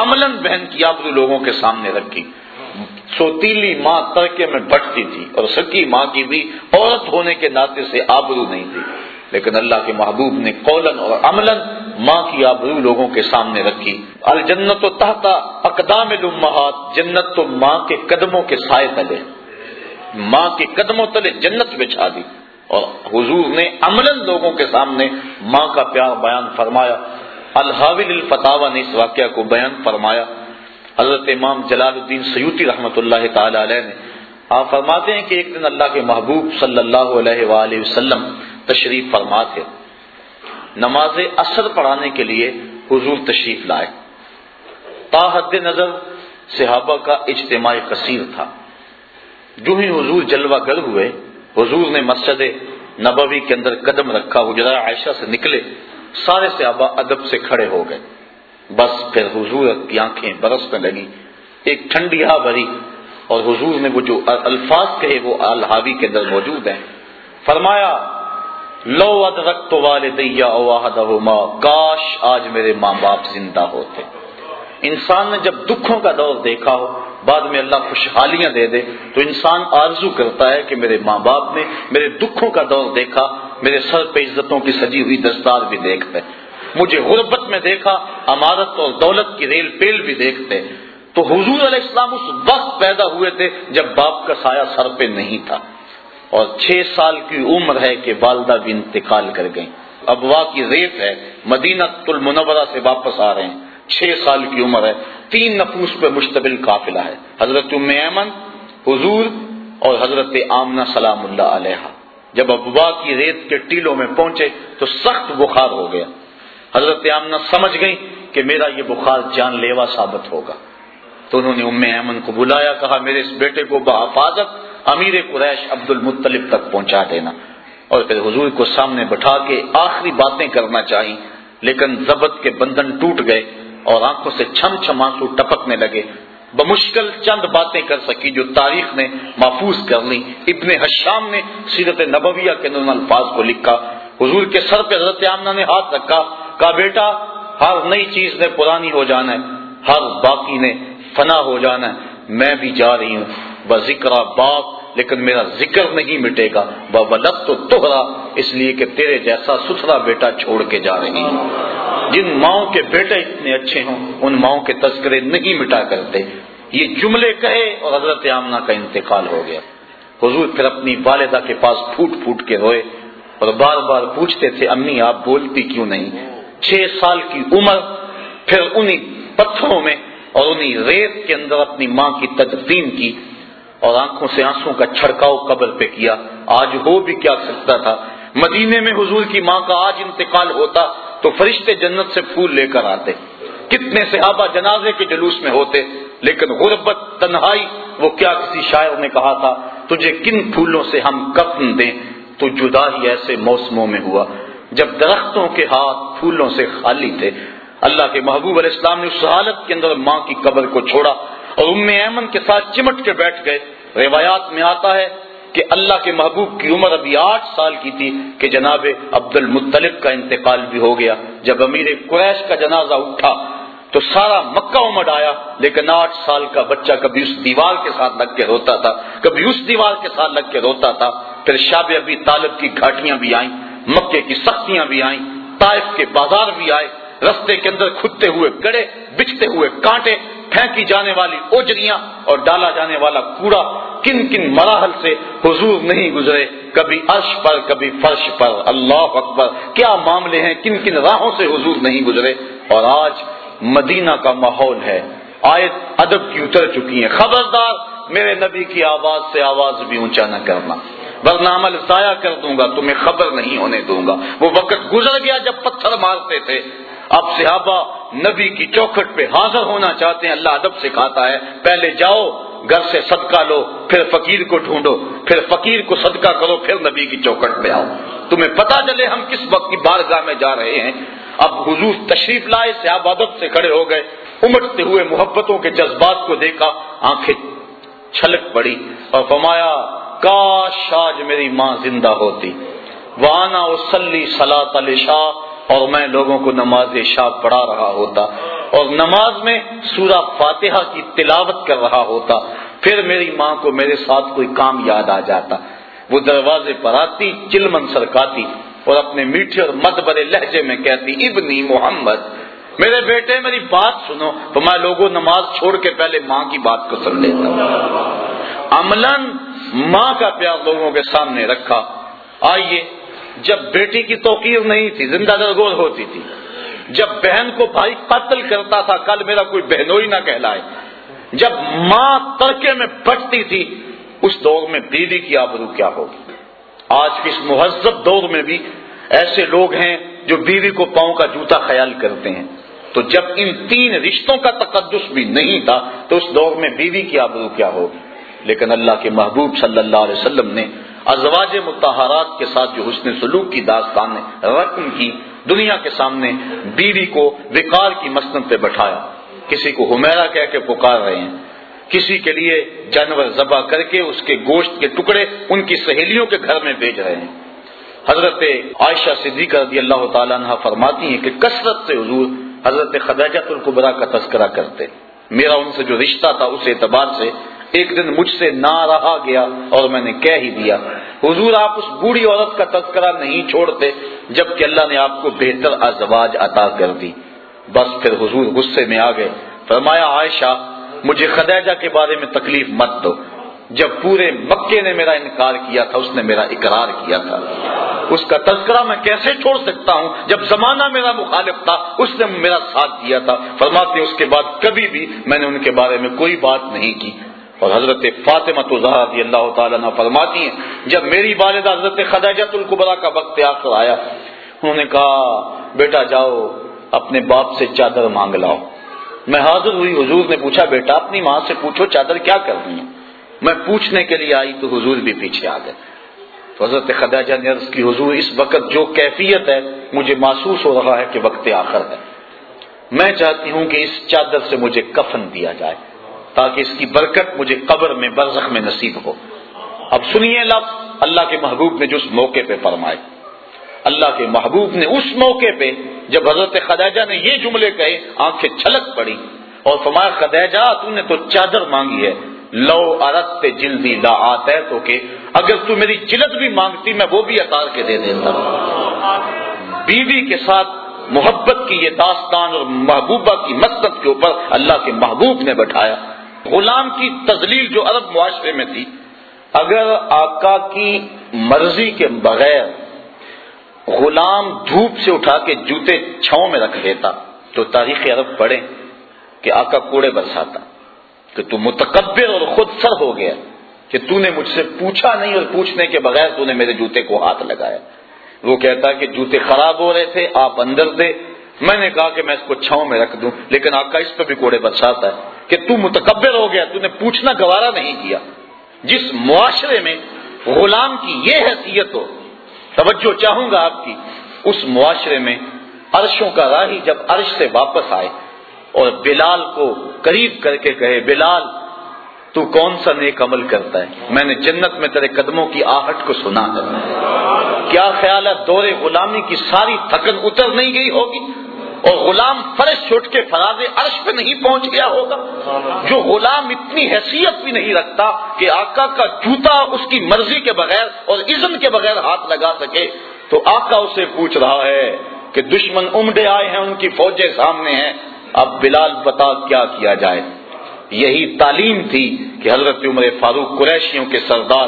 Speaker 1: عملاً بہن کی آبرو لوگوں کے سامنے رکھی۔ سوتیلی ماں ترکے میں بٹتی تھی اور سکی ماں کی بھی عورت ہونے کے ناطے سے آبرو نہیں تھی۔ لیکن اللہ کے محبوب نے قولن اور عملاً ماں کی آبرو لوگوں کے سامنے رکھی۔ الجنت و تحتا اقدام الامہات، جنت تو ماں کے قدموں کے سائے تلے۔ ماں کے قدموں تلے جنت بچھا دی۔ اور حضور نے عملاً لوگوں کے سامنے ماں کا پیار بیان فرمایا۔ الحاول الفتاوا نے اس واقعہ کو بیان فرمایا۔ حضرت امام جلال الدین سیوتی رحمۃ اللہ تعالی علیہ نے آپ فرماتے ہیں کہ ایک دن اللہ کے محبوب صلی اللہ علیہ وآلہ وسلم تشریف فرما تھے۔ نماز اثر پڑھانے کے لیے حضور تشریف لائے۔ تا حد نظر صحابہ کا اجتماع کثیر تھا۔ جو ہی حضور جلوہ گر ہوئے، حضور نے مسجد نبوی کے اندر قدم رکھا، حجرہ عائشہ سے نکلے۔ سارے صحابہ ادب سے کھڑے ہو گئے۔ بس پھر حضور کی آنکھیں برسنے لگی ایک ٹھنڈی ہا بھری، اور حضور نے وہ جو الفاظ کہے، وہ الحاوی کے اندر موجود ہیں۔ فرمایا، لو ادرک تو والدیا کاش آج میرے ماں باپ زندہ ہوتے۔ انسان نے جب دکھوں کا دور دیکھا ہو، بعد میں اللہ خوشحالیاں دے دے، تو انسان آرزو کرتا ہے کہ میرے ماں باپ نے میرے دکھوں کا دور دیکھا۔ میرے سر پہ عزتوں کی سجی ہوئی دستار بھی دیکھتے۔ مجھے غربت میں دیکھا، امارت اور دولت کی ریل پیل بھی دیکھتے۔ تو حضور علیہ السلام اس وقت پیدا ہوئے تھے جب باپ کا سایہ سر پہ نہیں تھا۔ اور چھ سال کی عمر ہے کہ والدہ بھی انتقال کر گئیں۔ ابوا کی ریت ہے، مدینہ المنورہ سے واپس آ رہے ہیں۔ چھ سال کی عمر ہے، تین نفوس پہ مشتبل قافلہ ہے۔ حضرت ام ایمن، حضور اور حضرت آمنہ سلام اللہ علیہ جب ابوا کی ریت کے ٹیلوں میں پہنچے تو سخت بخار ہو گیا۔ حضرت آمنہ سمجھ گئی کہ میرا یہ بخار جان لیوا ثابت ہوگا۔ تو انہوں نے ام ایمن کو بلایا، کہا، میرے اس بیٹے کو بحفاظت امیر قریش عبد المطلب تک پہنچا دینا۔ اور پھر حضور کو سامنے بٹھا کے آخری باتیں کرنا چاہی، لیکن ضبط کے بندھن ٹوٹ گئے اور آنکھوں سے چھم چھم آنسو ٹپکنے لگے۔ بمشکل چند باتیں کر سکی جو تاریخ نے محفوظ کر لی ابن حشام نے سیرت نبویہ کے ان الفاظ کو لکھا، حضور کے سر پہ حضرت آمنہ نے ہاتھ رکھا، کہا، بیٹا، ہر نئی چیز نے پرانی ہو جانا ہے، ہر باقی نے فنا ہو جانا ہے، میں بھی جا رہی ہوں۔ بذکر باپ لیکن میرا ذکر نہیں مٹے گا۔ بلت تو تہرا اس لیے کہ تیرے جیسا ستھرا بیٹا چھوڑ کے جا رہی ہوں جن ماؤں کے بیٹے اتنے اچھے ہوں، ان ماؤں کے تذکرے نہیں مٹا کرتے۔ یہ جملے کہے اور حضرت آمنہ کا انتقال ہو گیا۔ حضور پھر اپنی والدہ کے پاس پھوٹ پھوٹ کے روئے اور بار بار پوچھتے تھے، امی، آپ بولتی کیوں نہیں؟ چھ سال کی عمر، پھر انہی پتھروں میں اور انہی ریت کے اندر اپنی ماں کی تدفین کی اور آنکھوں سے آنسوں کا چھڑکاؤ قبر پہ کیا۔ آج ہو بھی کیا سکتا تھا۔ مدینے میں حضور کی ماں کا آج انتقال ہوتا۔ تو فرشتے جنت سے پھول لے کر آتے۔ کتنے صحابہ جنازے کے جلوس میں ہوتے، لیکن غربت، تنہائی، وہ کیا کسی شاعر نے کہا تھا، تجھے کن پھولوں سے ہم کفن دیں؟ تو جدا ہی ایسے موسموں میں ہوا۔ جب درختوں کے ہاتھ پھولوں سے خالی تھے، اللہ کے محبوب علیہ السلام نے اس حالت کے اندر ماں کی قبر کو چھوڑا اور ام ایمن کے ساتھ چمٹ کے بیٹھ گئے۔ روایات میں آتا ہے کہ اللہ کے محبوب کی عمر ابھی آٹھ سال کی تھی کہ جناب عبد المطلب کا انتقال بھی ہو گیا۔ جب امیر قریش کا جنازہ اٹھا تو سارا مکہ امڈ آیا، لیکن آٹھ سال کا بچہ کبھی اس دیوار کے ساتھ لگ کے روتا تھا، کبھی اس دیوار کے ساتھ لگ کے روتا تھا۔ پھر شاب ابھی طالب کی گھاٹیاں بھی آئیں، مکے کی سختیاں بھی آئیں، طائف کے بازار بھی آئے، رستے کے اندر کھدتے ہوئے گڑے بچتے ہوئے کانٹے پھینکی جانے والی اوجریاں اور ڈالا جانے والا کوڑا کن کن مراحل سے حضور نہیں گزرے؟ کبھی عرش پر، کبھی فرش پر۔ اللہ اکبر، کیا معاملے ہیں؟ کن کن راہوں سے حضور نہیں گزرے؟ اور آج مدینہ کا ماحول ہے۔ آیت ادب کی اتر چکی ہیں۔ خبردار، میرے نبی کی آواز سے آواز بھی اونچا نہ کرنا۔ ورنہ عمل ضائع کر دوں گا، تمہیں خبر نہیں ہونے دوں گا۔ وہ وقت گزر گیا جب پتھر مارتے تھے۔ اب صحابہ نبی کی چوکھٹ پہ حاضر ہونا چاہتے ہیں، اللہ ادب سکھاتا ہے۔ پہلے جاؤ، گھر سے صدقہ لو، پھر فقیر کو ڈھونڈو، پھر فقیر کو صدقہ کرو، پھر نبی کی چوکھٹ پہ آؤ۔ تمہیں پتا چلے ہم کس وقت کی بارگاہ میں جا رہے ہیں۔ اب حضور تشریف لائے صحاب ادب سے کھڑے ہو گئے۔ امٹتے ہوئے محبتوں کے جذبات کو دیکھا، آنکھیں چھلک پڑی اور فرمایا، کاش آج میری ماں زندہ ہوتی۔ وانا وسلی سلا شاہ اور میں لوگوں کو نماز شاہ پڑھا رہا ہوتا اور نماز میں سورہ فاتحہ کی تلاوت کر رہا ہوتا پھر میری ماں کو میرے ساتھ کوئی کام یاد آ جاتا وہ دروازے پر آتی چلمن سرکاتی اور اپنے میٹھے اور مد برے لہجے میں کہتی، ابنی محمد، میرے بیٹے، میری بات سنو۔ تو میں لوگوں نماز چھوڑ کے پہلے ماں کی بات کو سن لیتا۔ عملاً ماں کا پیار لوگوں کے سامنے رکھا۔ آئیے جب بیٹی کی توقیر نہیں تھی، زندہ درگور ہوتی تھی۔ جب بہن کو بھائی قتل کرتا تھا، کل میرا کوئی بہنوئی نہ کہلائے۔ جب ماں تڑکے میں بٹتی تھی، اس دور میں بیوی کی آبرو کیا ہوگی؟ آج کے اس مہذب دور میں بھی ایسے لوگ ہیں جو بیوی کو پاؤں کا جوتا خیال کرتے ہیں۔ تو جب ان تین رشتوں کا تقدس بھی نہیں تھا، تو اس دور میں بیوی کی آبرو کیا ہوگی؟ لیکن اللہ کے محبوب صلی اللہ علیہ وسلم نے ازواج متحرات کے ساتھ جو حسن سلوک کی داستان رقم کی دنیا کے سامنے بیوی کو وقار کی مسنت پہ بٹھایا۔ کسی کو حمیرا کہہ کے پکار رہے ہیں۔ کسی کے لیے جانور ذبح کر کے اس کے گوشت کے ٹکڑے ان کی سہیلیوں کے گھر میں بھیج رہے ہیں۔ حضرت عائشہ صدیقہ رضی اللہ تعالیٰ عنہ فرماتی ہیں کہ کثرت سے حضور حضرت خداجت القبرا کا تذکرہ کرتے۔ میرا ان سے جو رشتہ تھا اس اعتبار سے ایک دن مجھ سے نہ رہا گیا اور میں نے کہہ ہی دیا، حضور آپ اس بوڑھی عورت کا تذکرہ نہیں چھوڑتے جبکہ اللہ نے آپ کو بہتر ازواج عطا کر دی۔ بس پھر حضور غصے میں آ گئے۔ فرمایا، عائشہ، مجھے خدیجہ کے بارے میں تکلیف مت دو۔ جب پورے مکے نے میرا انکار کیا تھا، اس نے میرا اقرار کیا تھا۔ اس کا تذکرہ میں کیسے چھوڑ سکتا ہوں؟ جب زمانہ میرا مخالف تھا، اس نے میرا ساتھ دیا تھا۔ فرماتے اس کے بعد کبھی بھی میں نے ان کے بارے میں کوئی بات نہیں کی۔ اور حضرت فاطمہ تو رضی اللہ تعالیٰ نے فرماتی ہیں، جب میری والدہ حضرت خداجت القبرا کا وقت آخر آیا، انہوں نے کہا، بیٹا جاؤ، اپنے باپ سے چادر مانگ لاؤ۔ میں حاضر ہوئی، حضور نے پوچھا، بیٹا، اپنی ماں سے پوچھو چادر کیا کرنی ہے میں پوچھنے کے لیے آئی تو حضور بھی پیچھے آ گئے۔ تو حضرت خداجہ نے عرض کی، حضور، اس وقت جو کیفیت ہے، مجھے محسوس ہو رہا ہے کہ وقت آخر ہے۔ میں چاہتی ہوں کہ اس چادر سے مجھے کفن دیا جائے۔ تاکہ اس کی برکت مجھے قبر میں برزخ میں نصیب ہو۔ اب سنیے لفظ اللہ کے محبوب نے جو اس موقع پہ فرمائے۔ اللہ کے محبوب نے اس موقع پہ جب حضرت خدیجہ نے یہ جملے کہے، آنکھیں چھلک پڑی اور فرمایا، خدیجہ، تو نے تو چادر مانگی ہے۔ لو ارت جلدی لا آتے تو کہ اگر تو میری جلد بھی مانگتی، میں وہ بھی اتار کے دے دیتا۔ بیوی کے ساتھ محبت کی یہ داستان اور محبوبہ کی مسجد کے اوپر اللہ کے محبوب نے بٹھایا۔ غلام کی تزلیل جو عرب معاشرے میں تھی، اگر آقا کی مرضی کے بغیر غلام دھوپ سے اٹھا کے جوتے چھاؤں میں رکھ لیتا، تو تاریخ عرب پڑھے کہ آقا کوڑے برساتا، کہ تو متکبر اور خود سر ہو گیا، کہ تو نے مجھ سے پوچھا نہیں اور پوچھنے کے بغیر تو نے میرے جوتے کو ہاتھ لگایا۔ وہ کہتا کہ جوتے خراب ہو رہے تھے، آپ اندر دے۔ میں نے کہا کہ میں اس کو چھاؤں میں رکھ دوں، لیکن آقا اس پہ بھی کوڑے برساتا ہے۔ کہ تو متکبر ہو گیا، تو نے پوچھنا گوارا نہیں کیا۔ جس معاشرے میں غلام کی یہ حیثیت ہو، توجہ چاہوں گا آپ کی، اس معاشرے میں عرشوں کا راہی جب عرش سے واپس آئے اور بلال کو قریب کر کے کہے، بلال، تو کون سا نیک عمل کرتا ہے؟ میں نے جنت میں تیرے قدموں کی آہٹ کو سنا ہے۔ کیا خیال ہے دور غلامی کی ساری تھکن اتر نہیں گئی ہوگی؟ اور غلام فرش چھوٹ کے فراز عرش پہ نہیں پہنچ گیا ہوگا۔ جو غلام اتنی حیثیت بھی نہیں رکھتا کہ آقا کا جوتا اس کی مرضی کے بغیر اور عزم کے بغیر ہاتھ لگا سکے، تو آقا اسے پوچھ رہا ہے کہ دشمن امڈے آئے ہیں، ان کی فوجیں سامنے ہیں، اب بلال بتا کیا کیا جائے۔ یہی تعلیم تھی کہ حضرت عمر فاروق قریشیوں کے سردار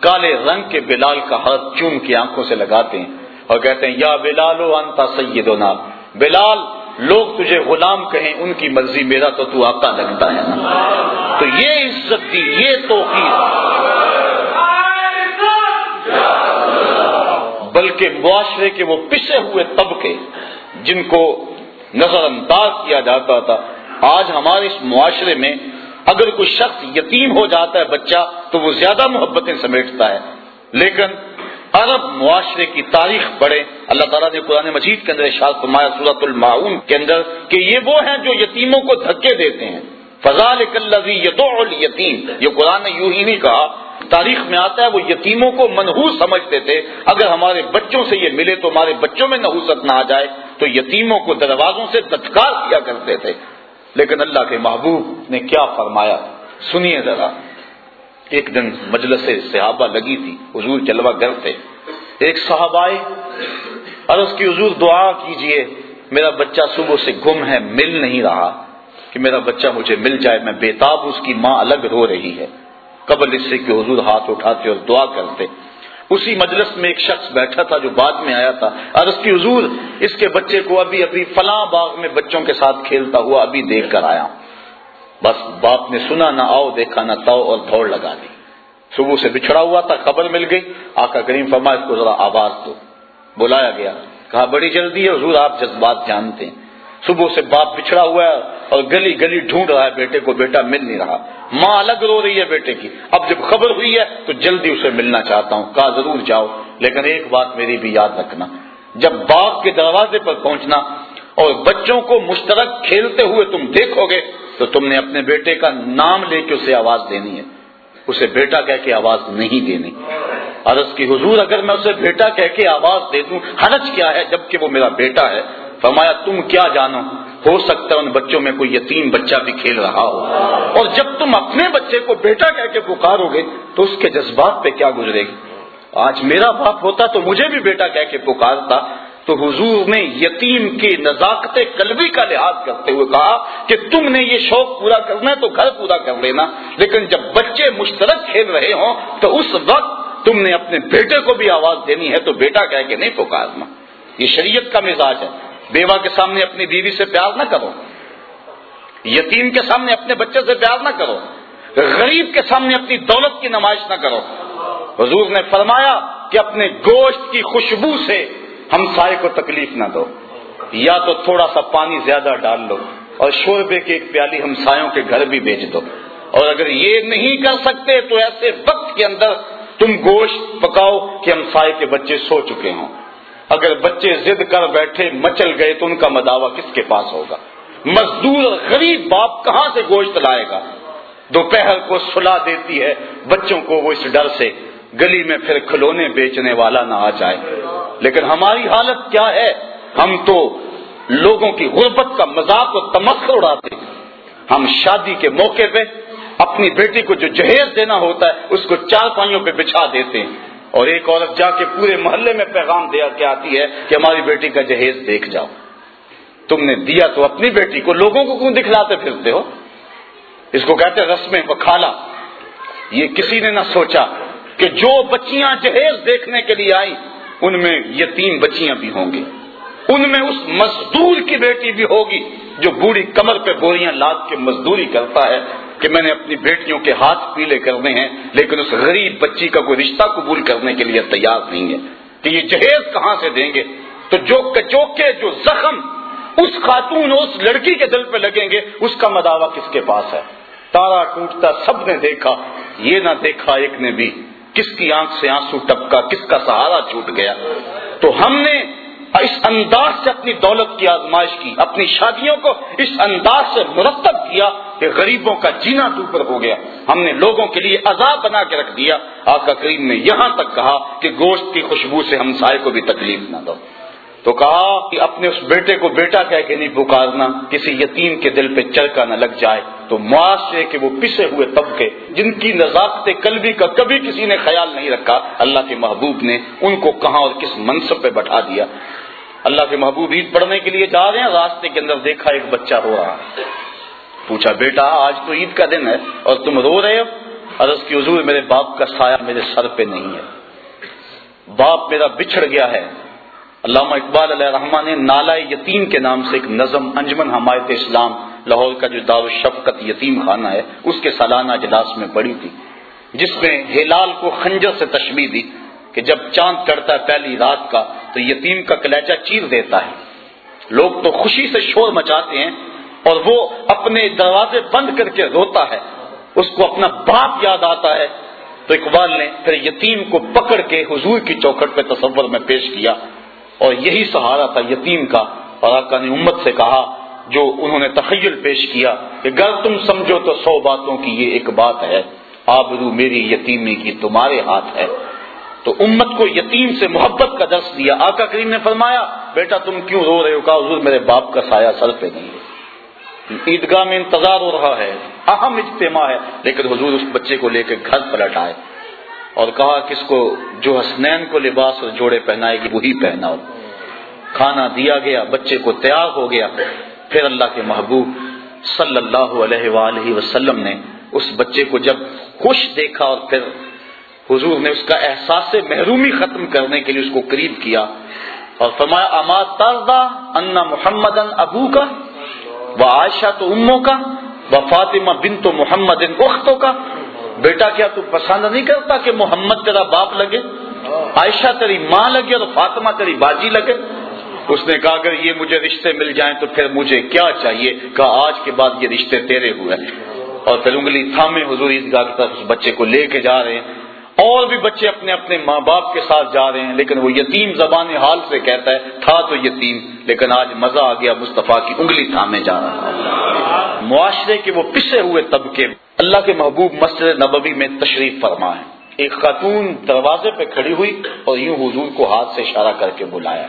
Speaker 1: کالے رنگ کے بلال کا ہاتھ چوم کی آنکھوں سے لگاتے ہیں اور کہتے ہیں، یا بلال انتا سیدنا۔ بلال، لوگ تجھے غلام کہیں، ان کی مرضی میرا تو تو آقا لگتا ہے۔ تو یہ عزت دی، یہ توقیر۔ بلکہ معاشرے کے وہ پسے ہوئے طبقے، جن کو نظر انداز کیا جاتا تھا۔ آج ہمارے اس معاشرے میں اگر کوئی شخص یتیم ہو جاتا ہے بچہ، تو وہ زیادہ محبتیں سمیٹتا ہے۔ لیکن عرب معاشرے کی تاریخ پڑھے اللہ تعالیٰ نے قرآن مجید کے اندر اشار فرمایا صورت المعاون کے اندر کہ یہ وہ ہیں جو یتیموں کو دھکے دیتے ہیں۔ فضال کلزی یتیم یہ قرآن نے یوں ہی نہیں کہا، تاریخ میں آتا ہے، وہ یتیموں کو منحوس سمجھتے تھے۔ اگر ہمارے بچوں سے یہ ملے تو ہمارے بچوں میں نحوست نہ آ جائے۔ تو یتیموں کو دروازوں سے تتکار کیا کرتے تھے۔ لیکن اللہ کے محبوب نے کیا فرمایا؟ سنیے ذرا۔ ایک دن مجلس صحابہ لگی تھی، حضور جلوہ گر تھے۔ ایک صاحب آئے، اور اس کی حضور دعا کیجیے، میرا بچہ صبح سے گم ہے، مل نہیں رہا۔ کہ میرا بچہ مجھے مل جائے، میں بےتاب اس کی ماں الگ رو رہی ہے۔ قبل اس سے کہ حضور ہاتھ اٹھاتے اور دعا کرتے۔ اسی مجلس میں ایک شخص بیٹھا تھا جو بعد میں آیا تھا، اور اس کی حضور اس کے بچے کو ابھی ابھی فلاں باغ میں بچوں کے ساتھ کھیلتا ہوا ابھی دیکھ کر آیا۔ بس باپ نے سنا نہ آؤ، دیکھا نہ تاؤ اور دوڑ لگا دی۔ صبح سے بچھڑا ہوا تھا، خبر مل گئی۔ آقا کریم فرما اس کو ذرا آواز دو۔ بلایا گیا۔ کہا، بڑی جلدی ہے، حضور آپ جذبات جانتے ہیں۔ صبح سے باپ بچھڑا ہوا ہے اور گلی گلی ڈھونڈ رہا ہے۔ بیٹے کو بیٹا مل نہیں رہا۔ ماں الگ رو رہی ہے بیٹے کی۔ اب جب خبر ہوئی ہے تو جلدی اسے ملنا چاہتا ہوں۔ کہا، ضرور جاؤ۔ لیکن ایک بات میری بھی یاد رکھنا۔ جب باپ کے دروازے پر پہنچنا اور بچوں کو مشترک کھیلتے ہوئے تم دیکھو گے تو تم نے اپنے بیٹے کا نام لے کے اسے آواز دینی ہے۔ اسے بیٹا کہہ کے آواز نہیں دینی۔ عرض کی حضور اگر میں اسے بیٹا کہہ کے آواز دے دوں، حرج کیا ہے جبکہ وہ میرا بیٹا ہے؟ فرمایا، تم کیا جانو؟ ہو سکتا ہے ان بچوں میں کوئی یتیم بچہ بھی کھیل رہا ہو۔ اور جب تم اپنے بچے کو بیٹا کہہ کے پکارو گے، تو اس کے جذبات پہ کیا گزرے گی؟ آج میرا باپ ہوتا تو مجھے بھی بیٹا کہہ کے پکارتا۔ تو حضور نے یتیم کی نزاکت قلبی کا لحاظ کرتے ہوئے کہا کہ تم نے یہ شوق پورا کرنا ہے تو گھر پورا کر لینا۔ لیکن جب بچے مشترک کھیل رہے ہوں تو اس وقت تم نے اپنے بیٹے کو بھی آواز دینی ہے تو بیٹا کہہ کے نہیں پکارنا۔ یہ شریعت کا مزاج ہے۔ بیوہ کے سامنے اپنی بیوی سے پیار نہ کرو۔ یتیم کے سامنے اپنے بچے سے پیار نہ کرو۔ غریب کے سامنے اپنی دولت کی نمائش نہ کرو۔ حضور نے فرمایا کہ اپنے گوشت کی خوشبو سے ہم سائے کو تکلیف نہ دو۔ یا تو تھوڑا سا پانی زیادہ ڈال لو اور شوربے کی ایک پیالی ہم سایوں کے گھر بھی بیچ دو۔ اور اگر یہ نہیں کر سکتے تو ایسے وقت کے اندر تم گوشت پکاؤ کہ ہم سائے کے بچے سو چکے ہوں۔ اگر بچے ضد کر بیٹھے مچل گئے تو ان کا مداوع کس کے پاس ہوگا؟ مزدور غریب باپ کہاں سے گوشت لائے گا؟ دوپہر کو سلا دیتی ہے، بچوں کو وہ اس ڈر سے گلی میں پھر کھلونے بیچنے والا نہ آ جائے۔ لیکن ہماری حالت کیا ہے؟ ہم تو لوگوں کی غربت کا مذاق و تمسر اڑاتے ہم شادی کے موقع پہ اپنی بیٹی کو جو جہیز دینا ہوتا ہے، اس کو چار پائیوں پہ بچھا دیتے ہیں۔ اور ایک عورت جا کے پورے محلے میں پیغام دیا کے آتی ہے کہ ہماری بیٹی کا جہیز دیکھ جاؤ۔ تم نے دیا تو اپنی بیٹی کو، لوگوں کو کیوں دکھلاتے پھرتے ہو؟ اس کو کہتے رسمیں بکھالا یہ کسی نے نہ سوچا کہ جو بچیاں جہیز دیکھنے کے لیے آئی ان میں یہ تین بچیاں بھی ہوں گی۔ ان میں اس مزدور کی بیٹی بھی ہوگی جو بوڑھی کمر پہ بوریاں لاد کے مزدوری کرتا ہے کہ میں نے اپنی بیٹیوں کے ہاتھ پیلے کرنے ہیں، لیکن اس غریب بچی کا کوئی رشتہ قبول کرنے کے لیے تیار نہیں ہے۔ کہ یہ جہیز کہاں سے دیں گے؟ تو جو کچوکے، جو زخم اس خاتون اس لڑکی کے دل پہ لگیں گے، اس کا مداوع کس کے پاس ہے؟ تارا ٹوٹتا، سب نے دیکھا، یہ نہ دیکھا ایک نے بھی۔ کس کی آنکھ سے آنسو ٹپکا، کس کا سہارا چھوٹ گیا؟ تو ہم نے اس انداز سے اپنی دولت کی آزمائش کی، اپنی شادیوں کو اس انداز سے مرتب کیا کہ غریبوں کا جینا دوپر ہو گیا۔ ہم نے لوگوں کے لیے عذاب بنا کے رکھ دیا۔ آقا کریم نے یہاں تک کہا کہ گوشت کی خوشبو سے ہم سائے کو بھی تکلیف نہ دو۔ تو کہا کہ اپنے اس بیٹے کو بیٹا کہہ کے نہیں پکارنا، کسی یتیم کے دل پہ چرکا نہ لگ جائے۔ تو معاشرے کے وہ پسے ہوئے طبقے جن کی نزاکت قلبی کا کبھی کسی نے خیال نہیں رکھا، اللہ کے محبوب نے ان کو کہاں اور کس منصب پہ بٹھا دیا۔ اللہ کے محبوب عید پڑھنے کے لیے جا رہے ہیں، راستے کے اندر دیکھا ایک بچہ رو رہا۔ پوچھا، بیٹا، آج تو عید کا دن ہے اور تم رو رہے ہو؟ عرض کی حضور، میرے باپ کا سایہ میرے سر پہ نہیں ہے۔ باپ میرا بچھڑ گیا ہے۔ علامہ اقبال علیہ رحمان نے نالا یتیم کے نام سے ایک نظم انجمن حمایت اسلام لاہور کا جو دار شفقت یتیم خانہ ہے، اس کے سالانہ اجلاس میں پڑی تھی، جس میں ہلال کو خنجر سے تشبیح دی کہ جب چاند چڑھتا ہے پہلی رات کا تو یتیم کا کلیچا چیر دیتا ہے۔ لوگ تو خوشی سے شور مچاتے ہیں اور وہ اپنے دروازے بند کر کے روتا ہے، اس کو اپنا باپ یاد آتا ہے۔ تو اقبال نے پھر یتیم کو پکڑ کے حضور کی چوکھٹ پہ تصور میں پیش کیا۔ اور یہی سہارا تھا یتیم کا اور آقا نے امت سے کہا، جو انہوں نے تخیل پیش کیا کہ گر تم سمجھو تو سو باتوں کی یہ ایک بات ہے آبرو میری یتیمی کی تمہارے ہاتھ ہے۔ تو امت کو یتیم سے محبت کا درس دیا۔ آقا کریم نے فرمایا، بیٹا تم کیوں رو رہے ہو؟ کہا، حضور میرے باپ کا سایہ سر پہ نہیں ہے۔ عیدگاہ میں انتظار ہو رہا ہے، اہم اجتماع ہے، لیکن حضور اس بچے کو لے کے گھر پلٹ آئے۔ اور کہا کہ اس کو جو حسنین کو لباس اور جوڑے پہنائے گی، وہی پہناؤ۔ کھانا دیا گیا، بچے کو تیار ہو گیا۔ پھر اللہ کے محبوب صلی اللہ علیہ وآلہ وسلم نے اس بچے کو جب خوش دیکھا اور پھر حضور نے اس کا احساس محرومی ختم کرنے کے لیے اس کو قریب کیا اور فرمایا، اما تردا ان محمد ابو کا وہ عائشہ تو اموں کا وہ فاطمہ بن تو محمد ان اختوں کا بیٹا کیا تو پسند نہیں کرتا کہ محمد تیرا باپ لگے؟ عائشہ تیری ماں لگے اور فاطمہ تیری باجی لگے؟ اس نے کہا اگر یہ مجھے رشتے مل جائیں تو پھر مجھے کیا چاہیے؟ کہا آج کے بعد یہ رشتے تیرے ہوئے اور پھر انگلی تھامے حضور عیدگاہ کی طرف اس بچے کو لے کے جا رہے ہیں۔ اور بھی بچے اپنے اپنے ماں باپ کے ساتھ جا رہے ہیں، لیکن وہ یتیم زبان حال سے کہتا ہے، تھا تو یتیم، لیکن آج مزہ آ گیا مصطفیٰ کی انگلی تھامے جا رہا معاشرے کے وہ پسے ہوئے طبقے اللہ کے محبوب مسجد نبوی میں تشریف فرما ہے۔ ایک خاتون دروازے پہ کھڑی ہوئی اور یوں حضور کو ہاتھ سے اشارہ کر کے بلایا۔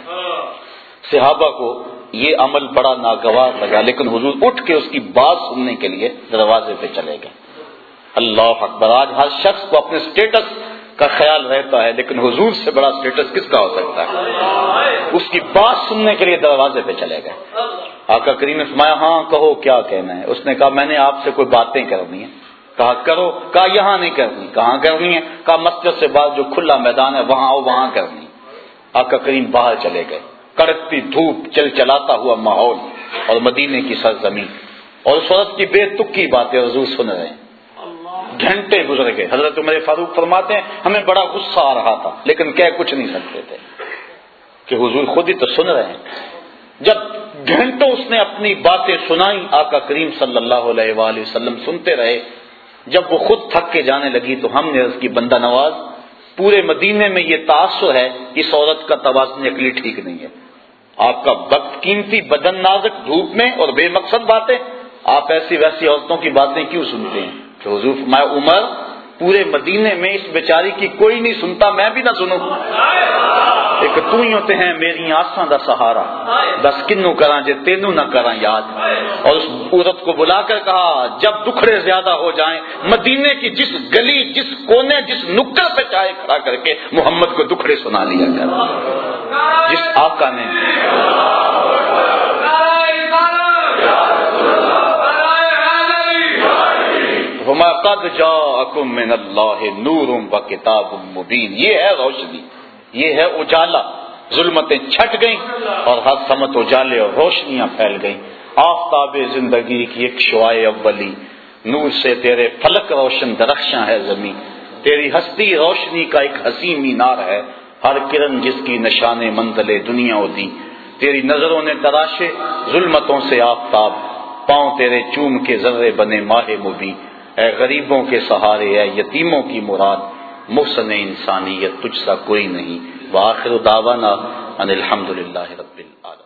Speaker 1: صحابہ کو یہ عمل بڑا ناگوار لگا، لیکن حضور اٹھ کے اس کی بات سننے کے لیے دروازے پہ چلے گئے۔ اللہ اکبر، آج ہر شخص کو اپنے سٹیٹس کا خیال رہتا ہے، لیکن حضور سے بڑا سٹیٹس کس کا ہو سکتا ہے؟ اس کی بات سننے کے لیے دروازے پہ چلے گئے۔ آقا کریم نے فرمایا ہاں کہو کیا کہنا ہے؟ اس نے کہا، میں نے آپ سے کوئی باتیں کرنی ہیں۔ کہا کرو، کہا یہاں نہیں کرنی، کہاں کرنی ہے؟ کہا مسجد سے بعد جو کھلا میدان ہے، وہاں آؤ، وہاں کرنی۔ آقا کریم باہر چلے گئے۔ کڑکتی دھوپ چل چلاتا ہوا ماحول اور مدینے کی سرزمین۔ اور اس وقت کی بے تکی باتیں حضور سن رہے ہیں۔ گھنٹے گزر گئے۔ حضرت عمر فاروق فرماتے ہیں، ہمیں بڑا غصہ آ رہا تھا، لیکن کہہ کچھ نہیں سکتے تھے۔ کہ حضور خود ہی تو سن رہے ہیں۔ جب گھنٹوں اس نے اپنی باتیں سنائی آقا کریم صلی اللہ علیہ وآلہ وسلم سنتے رہے جب وہ خود تھک کے جانے لگی تو ہم نے اس کی بندہ نواز، پورے مدینے میں یہ تاثر ہے، اس عورت کا توازن اکلی ٹھیک نہیں ہے۔ آپ کا وقت قیمتی، بدن نازک، دھوپ میں اور بے مقصد باتیں۔ آپ ایسی ویسی عورتوں کی باتیں کیوں سنتے ہیں؟ کہ حضور میں عمر، پورے مدینے میں اس بیچاری کی کوئی نہیں سنتا، میں بھی نہ سنوں۔ ایک تو ہی ہوتے ہیں میری آساں دا سہارا۔ بس کنو کراں جے تینو نہ کراں یاد۔ اور اس عورت کو بلا کر کہا، جب دکھڑے زیادہ ہو جائیں، مدینے کی جس گلی، جس کونے، جس نکڑ پہ چائے کھڑا کر کے محمد کو دکھڑے سنا لیا کر جس آقا نے۔ ہما قد جاءکم من اللہ نور و کتاب مبین۔ یہ ہے روشنی۔ یہ ہے اجالا۔ ظلمتیں چھٹ گئیں اور ہر سمت اجالے اور روشنیاں پھیل گئیں۔ آفتاب زندگی کی ایک شعائے اولی۔ نور سے تیرے فلک روشن درخشاں ہے زمین۔ تیری ہستی روشنی کا ایک حسین مینار ہے۔ ہر کرن جس کی نشان منزل دنیا دی تیری نظروں نے تراشے ظلمتوں سے آفتاب۔ پاؤں تیرے چوم کے ذرے بنے ماہ مبی اے غریبوں کے سہارے، اے یتیموں کی مراد۔ محسن انسانیت تجھ سا کوئی نہیں۔ واخر دعوانا ان الحمد للہ رب العالمين